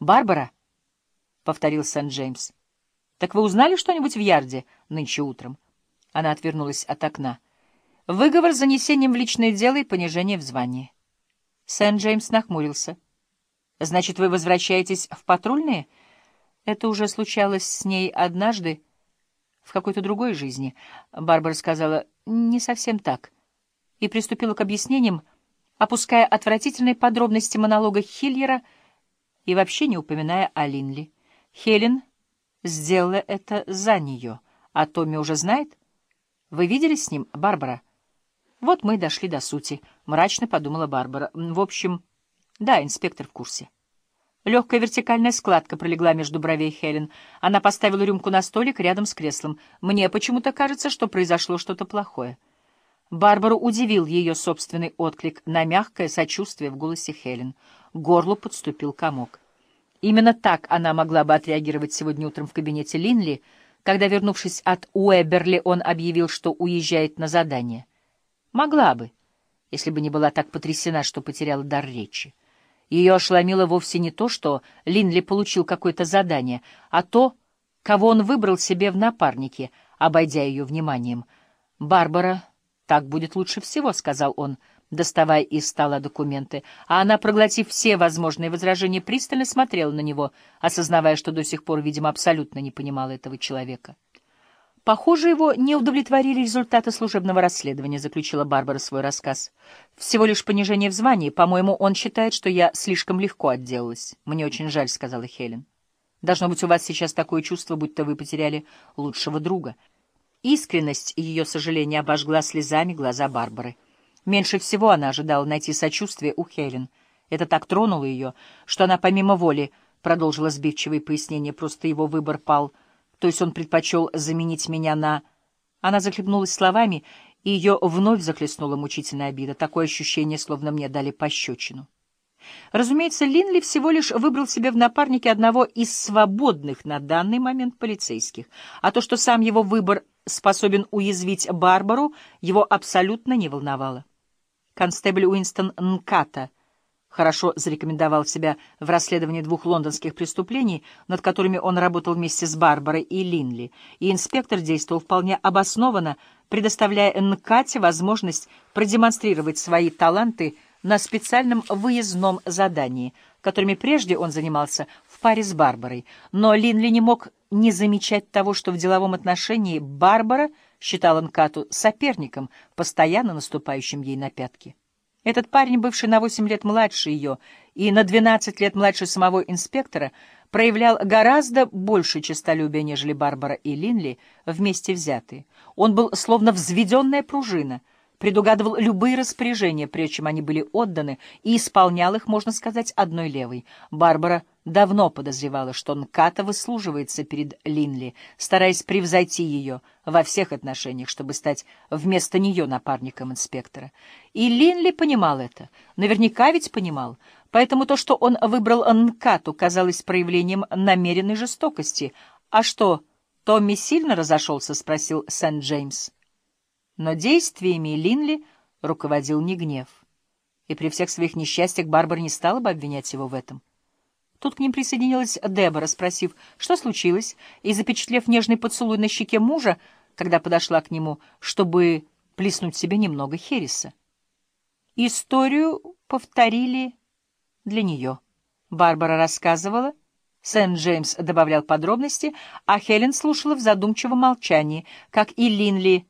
«Барбара?» — повторил Сент-Джеймс. «Так вы узнали что-нибудь в Ярде нынче утром?» Она отвернулась от окна. «Выговор с занесением в личное дело и понижение в звании». Сент-Джеймс нахмурился. «Значит, вы возвращаетесь в патрульные?» «Это уже случалось с ней однажды, в какой-то другой жизни», — Барбара сказала, — «не совсем так», и приступила к объяснениям, опуская отвратительные подробности монолога Хиллера и вообще не упоминая о Линли. Хелен сделала это за нее, а Томми уже знает? Вы видели с ним, Барбара? Вот мы и дошли до сути, — мрачно подумала Барбара. В общем, да, инспектор в курсе. Легкая вертикальная складка пролегла между бровей Хелен. Она поставила рюмку на столик рядом с креслом. Мне почему-то кажется, что произошло что-то плохое. Барбару удивил ее собственный отклик на мягкое сочувствие в голосе Хелен. К горлу подступил комок. Именно так она могла бы отреагировать сегодня утром в кабинете Линли, когда, вернувшись от Уэберли, он объявил, что уезжает на задание. Могла бы, если бы не была так потрясена, что потеряла дар речи. Ее ошеломило вовсе не то, что Линли получил какое-то задание, а то, кого он выбрал себе в напарнике, обойдя ее вниманием. Барбара «Так будет лучше всего», — сказал он, доставая из стола документы, а она, проглотив все возможные возражения, пристально смотрела на него, осознавая, что до сих пор, видимо, абсолютно не понимала этого человека. «Похоже, его не удовлетворили результаты служебного расследования», — заключила Барбара свой рассказ. «Всего лишь понижение в звании. По-моему, он считает, что я слишком легко отделалась. Мне очень жаль», — сказала Хелен. «Должно быть, у вас сейчас такое чувство, будто вы потеряли лучшего друга». Искренность ее сожаления обожгла слезами глаза Барбары. Меньше всего она ожидала найти сочувствие у Хелен. Это так тронуло ее, что она помимо воли продолжила сбивчивые пояснения, просто его выбор пал. То есть он предпочел заменить меня на... Она захлебнулась словами, и ее вновь захлестнула мучительная обида. Такое ощущение, словно мне дали пощечину. Разумеется, Линли всего лишь выбрал себе в напарнике одного из свободных на данный момент полицейских, а то, что сам его выбор способен уязвить Барбару, его абсолютно не волновало. Констебль Уинстон Нката хорошо зарекомендовал себя в расследовании двух лондонских преступлений, над которыми он работал вместе с Барбарой и Линли, и инспектор действовал вполне обоснованно, предоставляя Нкате возможность продемонстрировать свои таланты на специальном выездном задании, которыми прежде он занимался в паре с Барбарой, но Линли не мог не замечать того, что в деловом отношении Барбара считала Нкату соперником, постоянно наступающим ей на пятки. Этот парень, бывший на восемь лет младше ее и на двенадцать лет младше самого инспектора, проявлял гораздо больше честолюбия, нежели Барбара и Линли вместе взятые. Он был словно взведенная пружина — предугадывал любые распоряжения, прежде чем они были отданы, и исполнял их, можно сказать, одной левой. Барбара давно подозревала, что Нката выслуживается перед Линли, стараясь превзойти ее во всех отношениях, чтобы стать вместо нее напарником инспектора. И Линли понимал это, наверняка ведь понимал, поэтому то, что он выбрал Нкату, казалось проявлением намеренной жестокости. «А что, Томми сильно разошелся?» — спросил Сент-Джеймс. Но действиями Линли руководил не гнев. И при всех своих несчастьях Барбара не стала бы обвинять его в этом. Тут к ним присоединилась Дебора, спросив, что случилось, и запечатлев нежный поцелуй на щеке мужа, когда подошла к нему, чтобы плеснуть себе немного хереса. Историю повторили для нее. Барбара рассказывала, Сент-Джеймс добавлял подробности, а Хелен слушала в задумчивом молчании, как и Линли